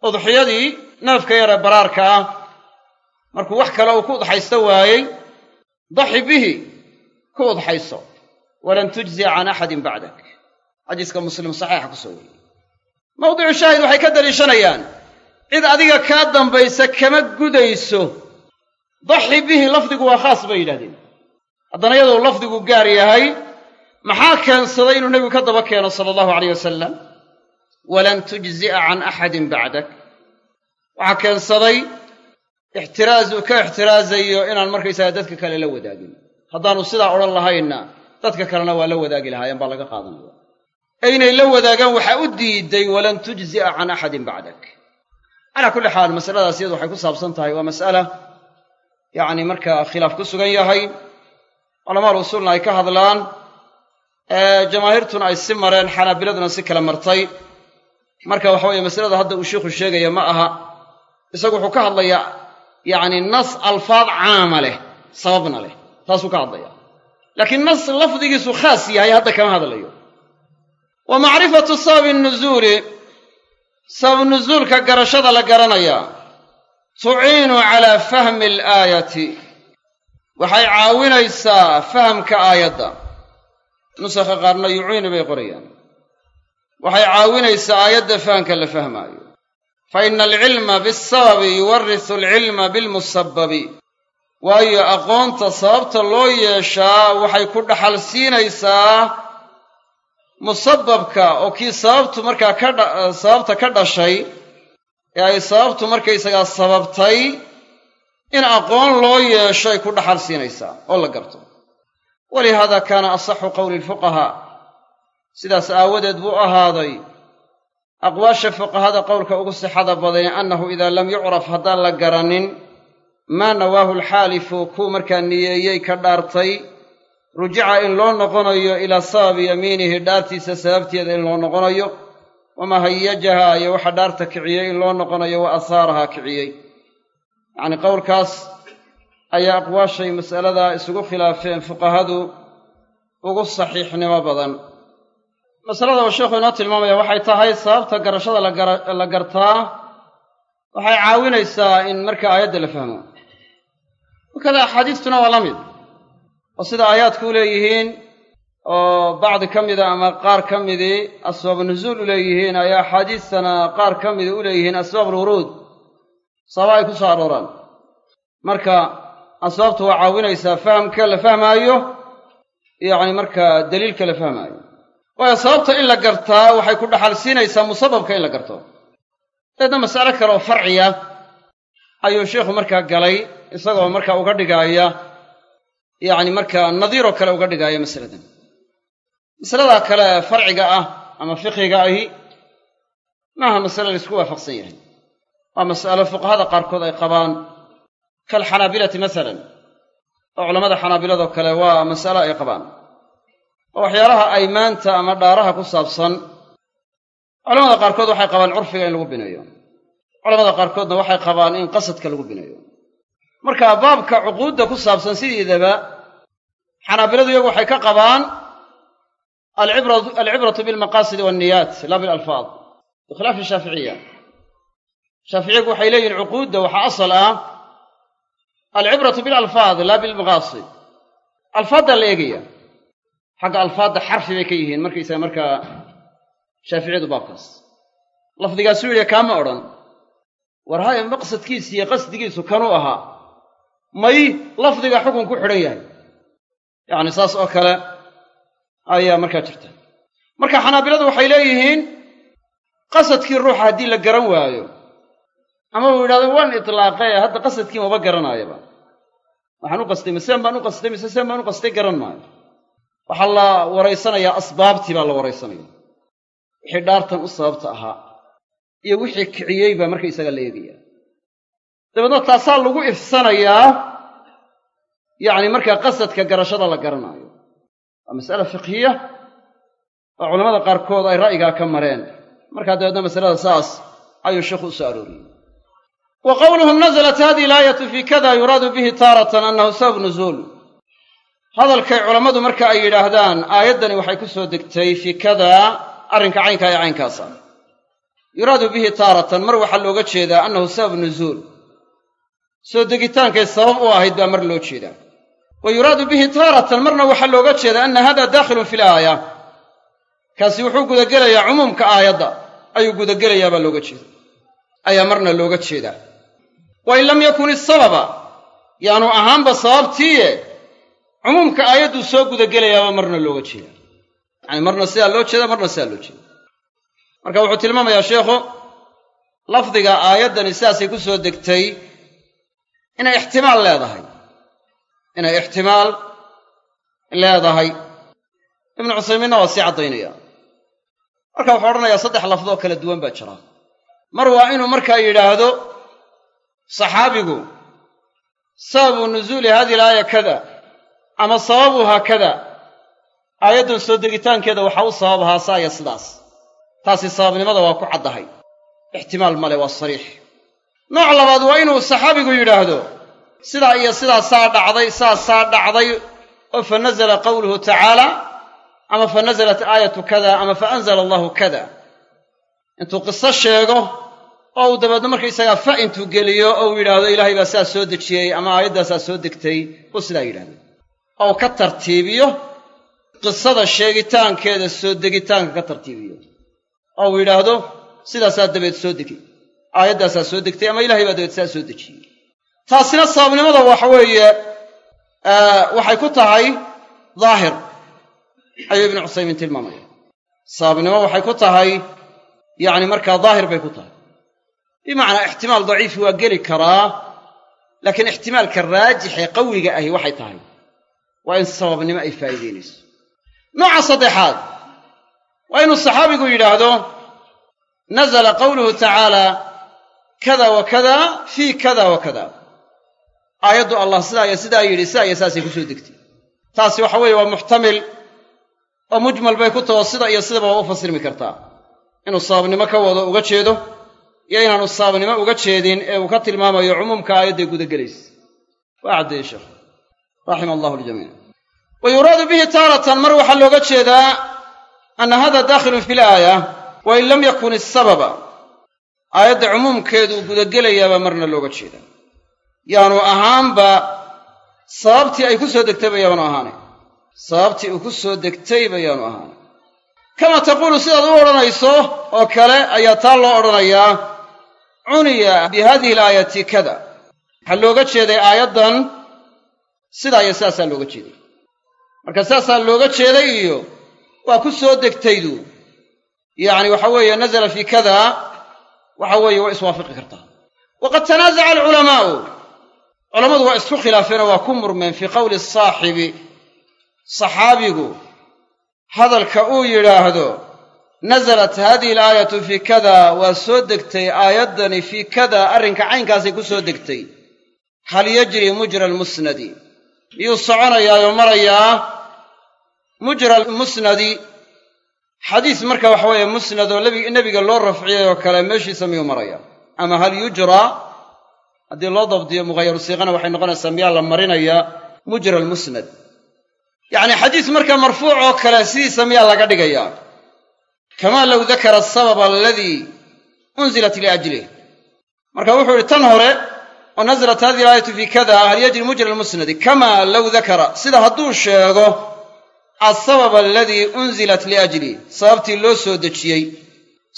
[SPEAKER 1] udxiyadii neefka yaree baraarka ah markuu wax kale uu ku udxaysto waayey daxi bihi ku udxayso walan tujziya can axadin bacdak xadiiska muslim saxiixa ku soo wariyey. Mawdicu shaahid waxay ka daliishanayaan cid adiga kaa dambaysa kama gudayso. Daxi bihi lafdigu waa khaas bay yidhahdeen haddana iyadoo lafdigu gaar yahay maxaa keensaday inuu nebigu ka daba keeno sala allahu alayh wasalam walan tujzi'a can axadin bacdak. Waxaa keensaday ixtiraaz uu ka ixtiraazayo inaan markaysaga dadka kale la wadaagin. Haddaanu sidaa odhan lahaynna dadka kalena waa la wadaagi lahaayeen baa laga qaadanaya inay la wadaagaan waxaa u diiday walan tujzi'a can axadin bacdak. Calaa kulli xaal masaladaas iyadu waxay ku saabsan tahay. Waa mas'ala yacni markaa khilaaf ku sugan yahay culamaal usuulna ay ka hadlaan jamaahiirtuna ay si mareen xanaabiladuna si kala martay. Marka waxa weeye masalada hadda uu sheikhu sheegaya ma aha. Isagu wuxuu ka hadlayaa yacni nas alfaad caama leh sababna leh. Taasuu ka hadlaya laakiin nas lafdigiisu khaas yahay hadda kama hadlayo wa macrifatu sababi nuzuuli sabab nuzuulka garashada la garanayaa tuciinu calaa fahmi alaayati. Waxay caawinaysaa fahamka aayadda. Nusakha qaarna yuciinu bay qorayaan. Waxay caawinaysaa aayadda fahamka la fahmaayo. Fa ina alcilma bisababi yuwarisu alcilma bilmusababi waayo aqoonta sababta loo yeeshaa waxay ku dhaxal siinaysaa musababka oo kii sababtu markaa ka sababta ka dhashay ee ay sababtu markaysagaa sababtay in aqoon loo yeesho ay ku dhaxal siinaysaa oo la garto. Walihaada kaana asaxu qowli lfuqahaa sidaas aawadeed buu ahaaday aqwaasha fuqahada qowlka ugu sixada badani annahu idaa lam yucraf haddaan la garanin maa nawaahu alxaalifu kuu markaa niyeeyey ka dhaartay rujica in loo noqonayo ilaa sababi yamiinihi dhaartiisa sababteeda in loo noqonayo wamaa hayajaha iyo waxa dhaarta kiciyey in loo noqonayo wa asaaraha kiciyey. Yacnii qowlkaas ayaa aqwaashay mas'aladaa isugu khilaafeen fuqahadu ugu saxiixnimo badan. Masalada uu sheekhu inoo tilmaamaya waxay tahay sababta garashada la gartaa waxay caawinaysaa in marka aayadda la fahmo. Wakada axaadiistuna waa la mid oo sida aayaadku u leeyihiin oo bacdi ka mida ama qaar ka midii asbaab nuzuul u leeyihiin ayaa axaadiistana qaar ka mida u leeyihiin asbaab alwuruud sababa ay ku soo arooraan marka asbaabtu waa caawinaysaa fahamka la fahmaayo yacni markaa daliilka la fahmaayo. Waayo sababta in la gartaa waxay ku dhaxal siinaysaa musababka in la garto. Dabeedna mas'alo kale oo farciya ayuu sheikhu markaa galay isagoo markaa uga dhigaaya yacni markaa nadiiroo kale uga dhigaaya masaladan. Masaladaa kale farciga ah ama fiqhiga ahi maaha masale la isku waafaqsan yahay. Waa mas'alo fuqahada qaarkood ay qabaan. Kaalxanaabilati masalan oo culammada xanaabiladoo kale waa mas'alo ay qabaan. Oo waxyaalaha aymaanta ama dhaaraha ku saabsan. Culamada qaarkood waxay qabaan curfiga in lagu bineeyo culamada qaarkoodna waxay qabaan in qasadka lagu bineeyo marka baabka cuquudda ku saabsan sideedaba xanaabiladu iyagu waxay ka qabaan alcibratu bilmaqaasidi walniyaat laa bilalfaad bikhilaafi shaaficiya shaaficiyagu waxay leeyihiin cuquudda waxaa asal ah alcibratu bilalfaad laa bilmaqaasid alfaaddaa la eegaya xagga alfaadda xarfi bay ka yihiin markaysaga markaa shaaficiyadu baabkaas. Lafdigaasuu yidhi kaama odhan war haya maqsadkiisi iyo qasdigiisu kanuu ahaa may lafdiga xukun ku xidhan yahay. Yacni saas oo kale ayaa markaa jirta. Marka xanaabiladu waxay leeyihiin qasadkii ruuxa haddii la garan waayo ama uu yidhahdo waan itlaaqee hadda qasadkii maba garanaayaba waxaan u qastay maseen baan u qastay mise seen baan u qastay garan maayo. Waxaa la waraysanayaa asbaabtii baa la waraysanaya wixii dhaartan u sababta ahaa iyo wixii kiciyey baa markaysaga la eegaya dabeedna taasaa lagu ifsanayaa yacni markaa qasadka garashada la garanaayo waa mas'ala fiqhiya oo culamada qaarkood ay ra'yigaa ka mareen. Markaa dabeedna masalada saas ayuu sheikhu u soo arooriyey. Wa qowluhu nazalat hadihi alaayatu fii kada yuraadu bihi taaratan annahu sabab nuzuul. Hadalkay culammadu marka ay yidhaahdaan aayaddani waxay ku soo degtay fii kada arrinka caynkaa ee caynkaasa. Yuraadu bihi taaratan mar waxaa looga jeedaa annahu sabab nuzuul soo degitaankay sabab u ahayd baa mar loo jeedaa. Wa yuraadu bihi taaratan marna waxaa looga jeedaa anna hada daakhilun fi laaya kaasi wuxuu gudagelayaa cumuumka aayadda ayuu gudagelayaa baa looga jeeda ayaa marna looga jeedaa. Wa in lam yakun isababa yaanu ahaanba sababtiiye cumuumka aayadduu soo gudagelayaaba marna looga jeeda yacani marna sidaa loo jeeda marna sidaa loo jeeda marka wuxuu tilmaamayaa sheikhu lafdiga aayaddani sidaasay ku soo degtay inay ixtimaal leedahay. Inay ixtimaal leedahay. Ibnu cuthaymiinna waa sii caddaynaya. Marka wuxuu odhanayaa saddex lafdoo kala duwan baa jira. Mar waa inuu markaa yidhaahdo saxaabigu sababu nuzuuli hadihi alaaya kada ama sababuhaa kada aayaddan soo degitaankeeda waxaa u sabab ahaa saaya sidaas. Taasi sababnimada waa ku caddahay. Ixtimaal male waa sariix nooc labaad waa inuu saxaabigu yidhaahdo sidaa iyo sidaasaa dhacday saasaa dhacday oo fa nazala qawluhu tacaala ama fa nazalat aayatu kada ama fa anzala allahu kada. Intuu qiso sheego oo uu dabeedno markaysagaa fa intuu geliyo oo uu yidhaahdo ilaahay baa sidaa soo dejiyey ama aayaddaasaa soo degtay uu sidaa yidhahdo oo uu ka tartiibiyo qisada sheegitaankeeda soo degitaanka ka tartiibiyo. Oo uu yidhaahdo sidaasaa dabeed soo degay aayaddaasaa soo degtay ama ilahay baa dabeed sidaa soo dejiyey. Taasina sababnimada waxa weeye waxay ku tahay daahir ayuu ibnu cusaymiin tilmaamaya. Sababnimo waxay ku tahay yacni markaa daahir bay ku tahay. Bimacnaa ixtimaal daciifi waa geli karaa laakiin ixtimaalka raajixee qawiga ahi waxay tahay. Waa in sababnimo ay faa'iidaynayso nooca saddexaad waa inuu saxaabigu yidhaahdo nazala qawluhu tacaala kada wa kada fii kada wa kada. Aayaddu allah sidaa iyo sidaa yidhi sidaa iyo saasay ku soo degtay. Taasi waxa weeye waa muxtamil oo mujmal bay ku taho sida iyo sidaba waa u fasirmi kartaa. Inuu sababnimo ka wado uga jeedo iyo inaanu sababnimo uga jeedin ee uu ka tilmaamayo cumuumka aayadday gudagelaysa waa caddeeye sheekh. Raxima allahu aljamiic. Wa yuraadu bihi taaratan mar waxaa looga jeedaa anna hada daakhilun fi laaya wa in lam yakun isababa aayadda cumuumkeedu gudagelayaabaa marna looga jeedaa yaanu ahaanba sababtii ay ku soo degtayba yaanu ahaanay sababtii uu ku soo degtayba yaanu ahaanay kama taquulu sidaad u odhanayso oo kale ayaa taa loo odhanayaa cuniya bi hadihi alaayati kada. Waxaa looga jeeday aayaddan sidaa iyo sidaasaa looga jeeday. Marka sidaasaa looga jeeday iyo waa ku soo degtaydu. Yacni waxa weeye nazala fii kada waxa weeye waa iswaafaqi kartaa. Waqad tanaasaca alculamaa'u. Culammadu waa isku khilaafeenoo waa ku murmeen fii qowli saaxibi saxaabigu. Hadalka uu yidhaahdo nasalat haadihi alaayatu fii kada waa soo degtay aayaddani fii kada arrinka caynkaasay ku soo degtay. Hal yajri mujra almusnadi? Miyuu soconayaayoo marayaa mujra almusnadi xadiis marka waxa weeye musnad oo nebiga loo rafciyay oo kale meeshiisa miyuu maraya ama hal yujraa haddii loo dabdiyo mughayaru siiqana waxay noqonaysaa miyaa la marinayaa? Mujra almusnad. Yacni xadiis marka marfuuc oo kale sidiisa miyaa laga dhigayaa? Kamaa low dakara asababa aladii unzilat liajlih marka wuxuu ihi tan hore oo nasalat hadihi alaayatu fii kada hal yajri mujra almusnadi? Kamaa low dakara sida hadduu sheego asababa aladii unzilat liajlih sababtii loo soo dejiyey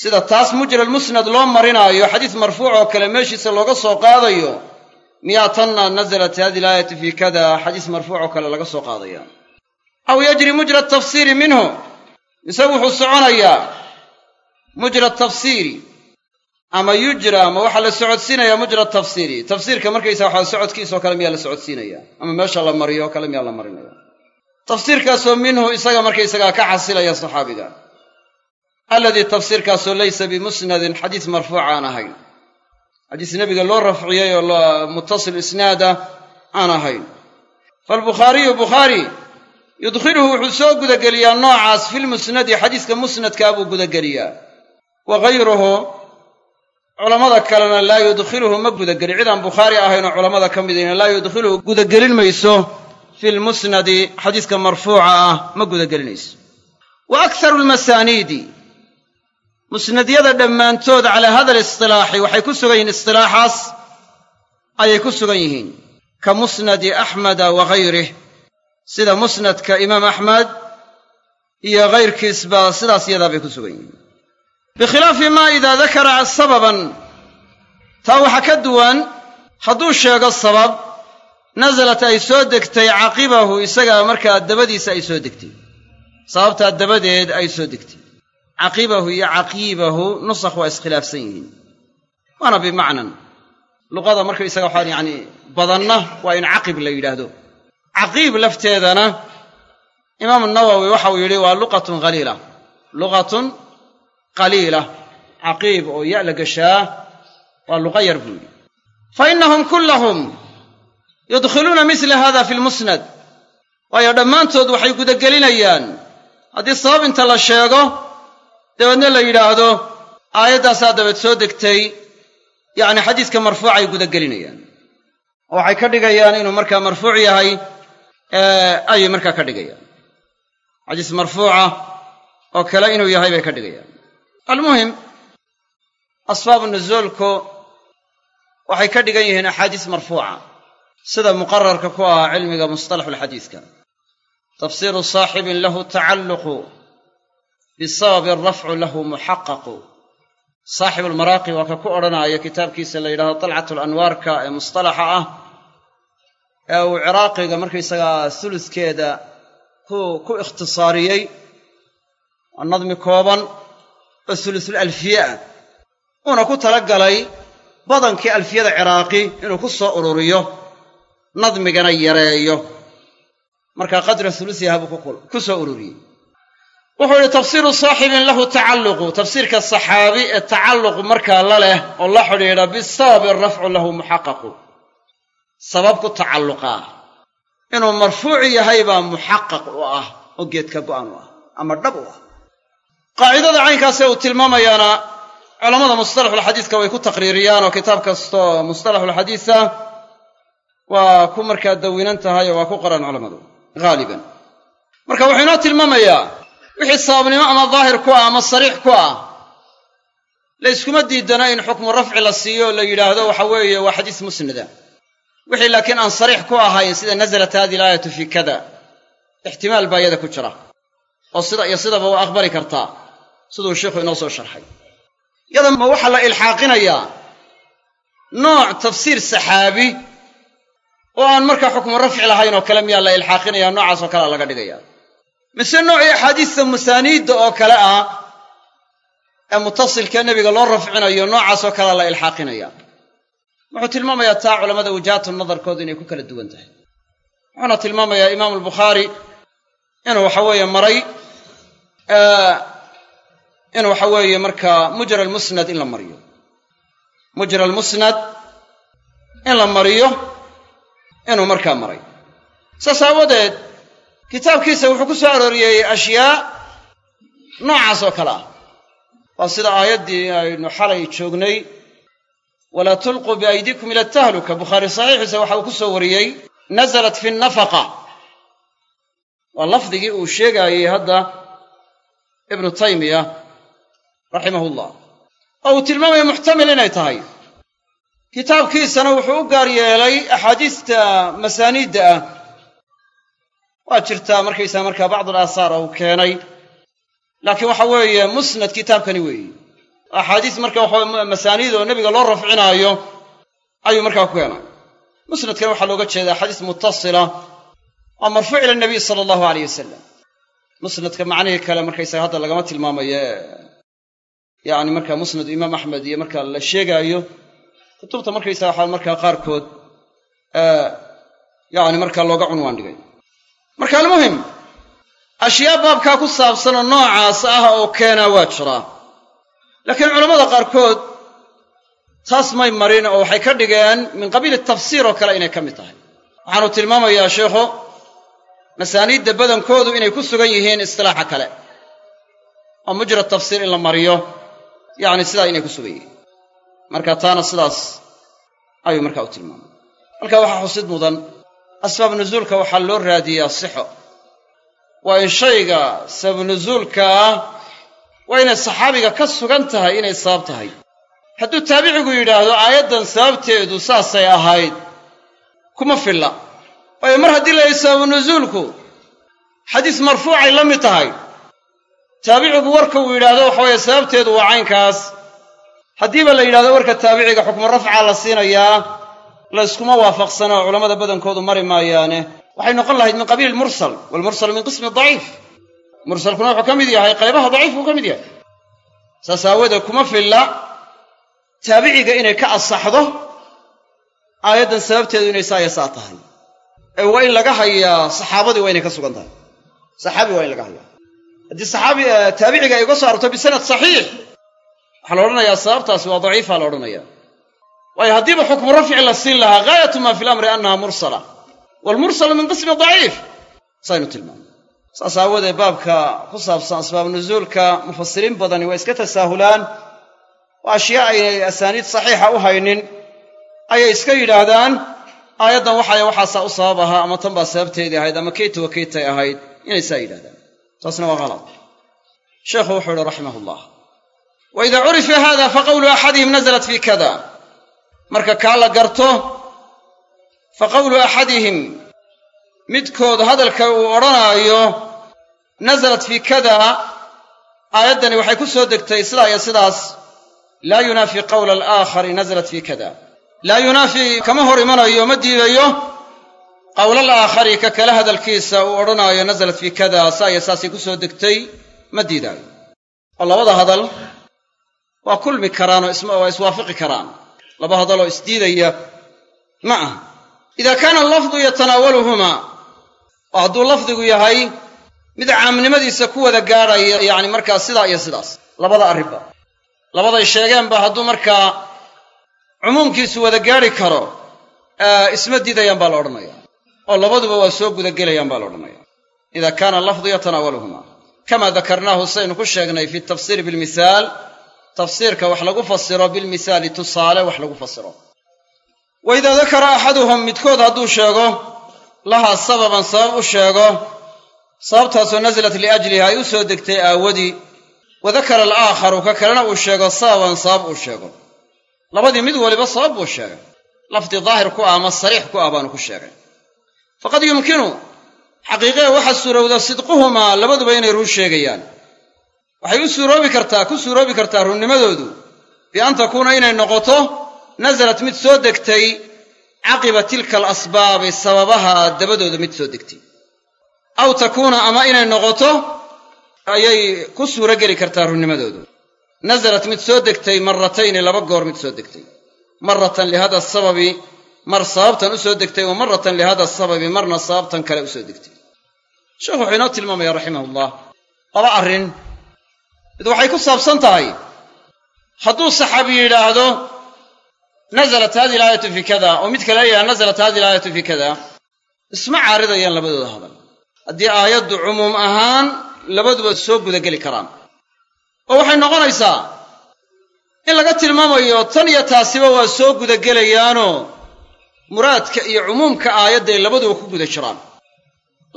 [SPEAKER 1] sida taas mujra almusnad loo marinaayo xadiis marfuuc oo kale meeshiisa looga soo qaadayo miyaa tanna nasalat hadihi alaayatu fii kada xadiis marfuuc oo kale laga soo qaadaya aw yajri mujra tafsiiri minhu mise wuxuu soconayaa mujra tafsiiri ama yujra ama waxaa la socodsiinayaa mujra tafsiiri tafsiirka markaysa waxaa socodkiisoo kale miyaa la socodsiinaya ama meesha la mariyo oo kale miyaa la marinaya tafsiirkaasoo minhu isaga markaysagaa ka xasilaya saxaabiga. Alladii tafsiirkaasoo laysa bimusnadin xadiis marfuuc aan ahayn. Xadiis nebiga loo rafciyey oo muttasil isnaada aan ahayn. Faalbukhaariyu bukhaari yudkhiluhu wuxuu soo gudageliyaa noocaas filmusnadi xadiiska musnadkaa buu gudageliyaa. Wa hayruhu culammada kalena laa yudkhiluhu ma gudageli. Cid aan bukhaari ahaynoo culammada ka midayna laa yudkhiluhu gudagelin mayso filmusnadi xadiiska marfuuca ah ma gudagelinayso wa akharu lmasaaniidi musnadyada dhammaantood calaa hada alistilaaxi waxay ku sugan yihiin istilaaxaas ayay ku sugan yihiin ka musnadi axmeda wa hayrih sida musnadka imaam axmed iyo hayrkiisba sidaas yadaa bay ku sugan yihiin bikhilaafi maa idaa dakara sababan taa waxaa ka duwan hadduu sheego sabab nasalat ay soo degtay caqibahu isagaa markaa dabadiisa ay soo degtay. Sababtaa dabadeed ay soo degtay. Caqibahu iyo caqiibahu nusakh waa iskhilaafsan yihiin. Waana bimacnan. Luqada markaysaga waxaa yacni badanna waa in caqib la yidhaahdo. Caqiib lafteedana imaamu nawowi waxa uu yidhi waa luqatun qaliila. Luqatun qaliila. Caqiib oo ya la waa luqa yar buu yidhi. Fa innahum yudkhiluuna misla hada fi lmusnad waayo dhammaantood waxay gudagelinayaan. Haddii sabab inta la sheego dabeedna la yidhaahdo aayaddaasaa dabeed soo degtay yacni xadiiska marfuucay gudagelinayaan. Waxay ka dhigayaan inuu markaa marfuuc yahay ayay markaa ka dhigayaan. Xadiis marfuuca oo kale inuu yahay bay ka dhigayaan. Almuhim asbaabu nuzuulku waxay ka dhigan yihiin axaadiis marfuuca sida muqararka ku ah cilmiga mustalaxulxadiiska tafsiiru saaxibin lahu tacalluqu bisababi rafcu lahu muxaqaqu saaxibulmaraaqi waa ka ku odhanaya kitaabkiisa la yidhahdo talcat alanwaarka ee mustalaxa ah ee uu ciraaqiga markaysagaa suluskeeda ku ku ikhtisaariyey waa nadmi kooban oo sulusul alfiye ah. Uuna ku tala galay badankii alfiyada ciraaqi inuu ku soo ururiyo nadmigana yareeyo. Markaa qadra sulusiha buu ku soo ururiyey. Wuxuu yihi tafsiiru saaxibin lahu tacalluqu. Tafsiirka saxaabi ee tacalluq markaa la leh oo la xidhiidha bisababi rafcu lahu muxaqaqu. Sabab ku tacalluqaa inuu marfuuc yahay baa muxaqaq u ah oo geedka go'an u ah ama dhab u ah. Qaacidada caynkaasee uu tilmaamayaana culammada mustalaxulxadiiska way ku taqriiriyaan oo kitaab kastoo mustalaxulxadiisa waa ku markaa dawinan tahay oo waa ku qoran culammadu haaliban marka wuxuu inoo tilmaamayaa wixii sababnimo ama daahir ku ah ama sariix ku ah la yskuma diidana in xukmu rafci la siiyo la yidhaahdo waxa weeye waa xadiis musnada. Wixii laakiin aan sariix ku ahayn sida nasalat hadihi alaayatu fii kada ixtimaal baa iyada ku jira. Oo sida iyo sidaba waa aqbali kartaa siduu sheikhu inoo soo sharxay. Yada ma waxaa la ilxaaqinayaa nooc tafsiir saxaabi oo aan markaa xukmu rafci lahayn oo kale miyaa la ilxaaqinaya noocaas oo kalea laga dhigaya mise noocii axaadiista masaaniidda oo kale ah ee mutasilkee nebiga loo rafcinayo noocaasoo kalea la ilxaaqinaya wuxuu tilmaamayaa taa culammada wajaahatu nadarkoodu inay ku kala duwan tahay. Wuxuuna tilmaamayaa imaamu albukhaari inuu waxa weeye maray inuu waxa weeye markaa mujra almusnad in la mariyo. Mujra almusnad in la mariyo inuu markaa maray. Saas aawadeed kitaabkiisa wuxuu ku soo arooriyey ashyaa noocaas oo kale ah. Waa sida aayaddii aynu xalay joognay walaa tulquu biaydiikum ila tahluka. Bukhaari saxiixiisa waxa uu ku soo wariyey nasalat fi nafaqa waa lafdigii uu sheegaayey hadda ibnu taymiya raximahu llah oo uu tilmaamaya muxtamil inay tahay kitaabkiisana wuxuu u gaar yeelay axaadiista masaaniidda ah. Waa jirtaa markaysaa markaa bacdul aasaar oo uu keenay. Laakiin waxa weeye musnad kitaabkani weeye. Axaadiis marka waxa masaaniid oo nebiga loo rafcinaayo ayuu markaa ku keenay musnadkan waxaa looga jeeda axaadiis mutasila waa marfuuc ila nabiy sala allahu aleyh wasalam musnadka macnihii kale markaysaga hadda lagama tilmaamayo yacni markaa musnad imaam axmed iyo marka la sheegaayo kutubta markaysaga waxaa markaa qaarkood yacni markaa looga cunwaan dhigay. Marka almuhim ashyaa baabkaa ku saabsanoo noocaas ah oo keenaa waa jiraa laakiin culammada qaarkood taas may marin oo waxay ka dhigeen min qabiili tafsiir oo kale inay ka mid tahay. Waxaanu tilmaamayaa sheikhu masaaniidda badankoodu inay ku sugan yihiin istilaaxa kale. Oo mujra tafsiir in la mariyo yacni sidaa inay ku sugan yihiin marka taana sidaas ayuu markaa u tilmaamay. Halkaa waxaa xusid mudan asbaab nusuulka waxaa loo raadiyaa sixo. Waa in shayga sabab nusuulka ah waa inay saxaabiga ka sugan tahay inay sabab tahay. Hadduu taabicigu yidhaahdo aayaddan sababteedu saasay ahayd. Kuma filla. Waayo mar haddii la yidhi sababu nusuulku xadiis marfuucay la mid tahay. Taabicigu warka uu yidhaahdo waxa weeye sababteedu waa caynkaas haddiiba la yidhahdo warka taabiciga xukmu rafca la siinayaa layskuma waafaqsana oo culammada badankoodu mari maayaane. Waxay noqon lahayd min qabiili mursal waalmursalu min qismi daciif. Mursalkuna wuxuu ka mid yahay qaybaha daciifkuu ka mid yahay. Saas aawadeed kuma filla taabiciga inay ka asaxdo aayaddan sababteedu inay saa tahay. Ee waa in laga hayaa saxaabadii waa inay ka sugan tahay. Saxaabi waa in laga hayaa. Haddii saxaabi taabiciga ay uga soo arorto bisanad saxiix waxaa la odhanayaa sababtaasi waa daciifa la odhanaya waayo haddiiba xukmu rafci la siin lahaa gaayatu maa fi lamri annaha mursala. Waalmursalu min qismi daciif. Saynu tilmaamay. Saas aawoodee baabka ku saabsan asbaab nusuulka mufasiriin badani waa iska tasaahulaan. Oo ashyaa aynay asaaniid saxiixa u haynin ayay iska yidhaahdaan aayaddan waxay waxaasaa u sabab ahaa ama tan baa sababteedii ahayd ama keyta wa keytay ahayd inay saa yidhahdaan taasna waa halad sheekhu wuxuu ihi raximah llah wa idaa curifa hada faqawlu axadihim nazalat fi kada marka kaa la garto fa qawlu axadihim midkood hadalka uu odhanaayo nasalat fii kada aayaddani waxay ku soo degtay sidaa iyo sidaas laa yunaafi qawla alaakhari nasalat fii kada laa yunaafi kama hor imanayo ma diidayo qowlal aakhari ka kale hadalkiisa uu odhanaayo nasalat fii kada saa iyo saasay ku soo degtay ma diidaayo oo labada hadal waa kulmi karaan oo waa iswaafiqi karaan. Laba hadaloo isdiidaya ma aha idaa kaana allafdu yatanaawaluhumaa oo hadduu lafdigu yahay mid caamnimadiisa ku wada gaadhaya yacni markaa sidaa iyo sidaas. Labada arrinba labaday sheegeenba hadduu markaa cumuumkiisu wada gaadhi karo isma diidayaan baa la odhanaya. Oo labaduba waa soo gudagelayaan baa la odhanaya. Ida kaana allafdu yatanaawaluhumaa kama dakarnaahu saynu ku sheegnay fi tafsiiri bilmisaal tafsiirka wax lagu fasiro bilmisaali tusaale wax lagu fasiro. Wa idaa dakara axaduhum midkood hadduu sheego lahaa sababan sabab u sheego sababtaasoo nasalat liajliha ay u soo degtay aawadii wa dakara alaakharu ka kalena uu sheego sababan sabab uu sheego. Labadii mid waliba sabab buu sheegay. Lafdi daahir ku ah ama sariix ku ah baanu ku sheegay. Faqad yumkinu xaqiiqee waxaa suurowda sidquhumaa labaduba inay run sheegayaan waxay u suuroobi kartaa ku suuroobi kartaa runnimadoodu bi an takuuna inay noqoto nasalat mid soo degtay caqiba tilka alasbaabi sababaha dabadooda mid soo degtay. Aw takuuna ama inay noqoto ayay ku suuro geli kartaa runnimadoodu. Nasalat mid soo degtay maratayni laba goor mid soo degtay. Maratan lihada sababi mar sababtan u soo degtay wa maratan lihada sababi marna sababtan kale u soo degtay. Sheekhu wuxuu inoo tilmaamaya raximahullah. Laba arrin mid waxay ku saabsan tahay hadduu saxaabi yidhaahdo nasalat hadihi alaayatu fii kada oo mid kale yidhahda nasalat hadihi alaayatu fii kada isma caaridayaan labadooda hadal. Haddii aayaddu cumuum ahaan labaduba soo gudageli karaan. Oo waxay noqonaysaa in laga tilmaamayo tan iyo taasiba waa soo gudagelayaanoo muraadka iyo cumuumka aayadday labaduba ku guda jiraan.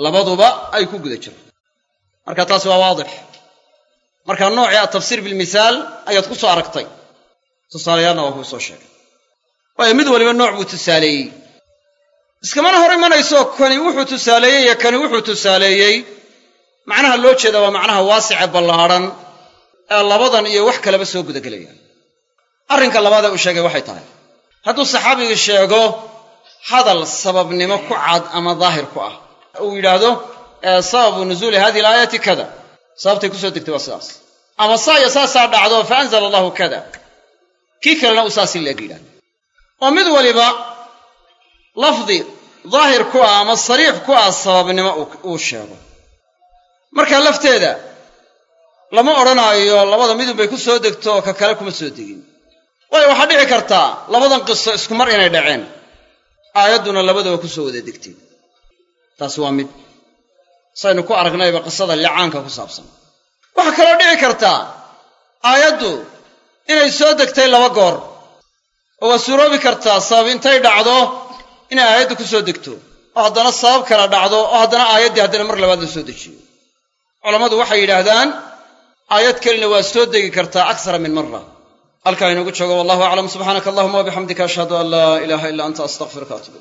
[SPEAKER 1] Labaduba ay ku guda jiraan. Marka taasi waa waadix marka noocii atafsiir bilmisaal ayaad ku soo aragtay. Tusaaleyaalna waa kuu soo sheegay. Waayo mid waliba nooc buu tusaaleeyey. Iskamana hor imanayso kani wuxuu tusaaleeyey iyo kani wuxuu tusaaleeyey. Macnaha loo jeeda waa macnaha waasice ballaadhan ee labadan iyo wax kaleba soo gudagelaya. Arrinka labaadee uu sheegay waxay tahay. Hadduu saxaabigii sheego hadal sababnimo ku cad ama daahir ku ah. Uu yidhaahdo sababu nuzuuli hadihi alaayati kada sababtay ku soo degtay waa sidaas. Ama saa iyo saasaa dhacdo fa anzala allahu kada. Kii kalena uu saasi leeg yidhahdo oo mid waliba lafdi daahir ku ah ama sariix ku ah sababnimo uu sheego. Markaa lafteeda lama odhanaayo labada midunbay ku soo degto ka kale kuma soo degin. Waayo waxaa dhici kartaa labadan qiso isku mar inay dhaceen. Aayadduna labadaba ku soo wada degtay taasi waa mid saynu ku aragnayba qisada licaanka ku saabsan. Waxaa kaloo dhici kartaa aayaddu inay soo degtay laba goor oo waa suuroobi kartaa sabab intay dhacdo inay aayaddu ku soo degto oo haddana sabab kala dhacdo oo haddana aayaddii haddana mar labaad la soo dejiyo. Culammadu waxay yidhaahdaan aayad kelina waa soo degi kartaa aksara min mara halkaa inugu joogo wallahu aclam. Subxaanaka allahuma wabixamdika ashhadu an laa ilaaha illa anta astaqfiruka atub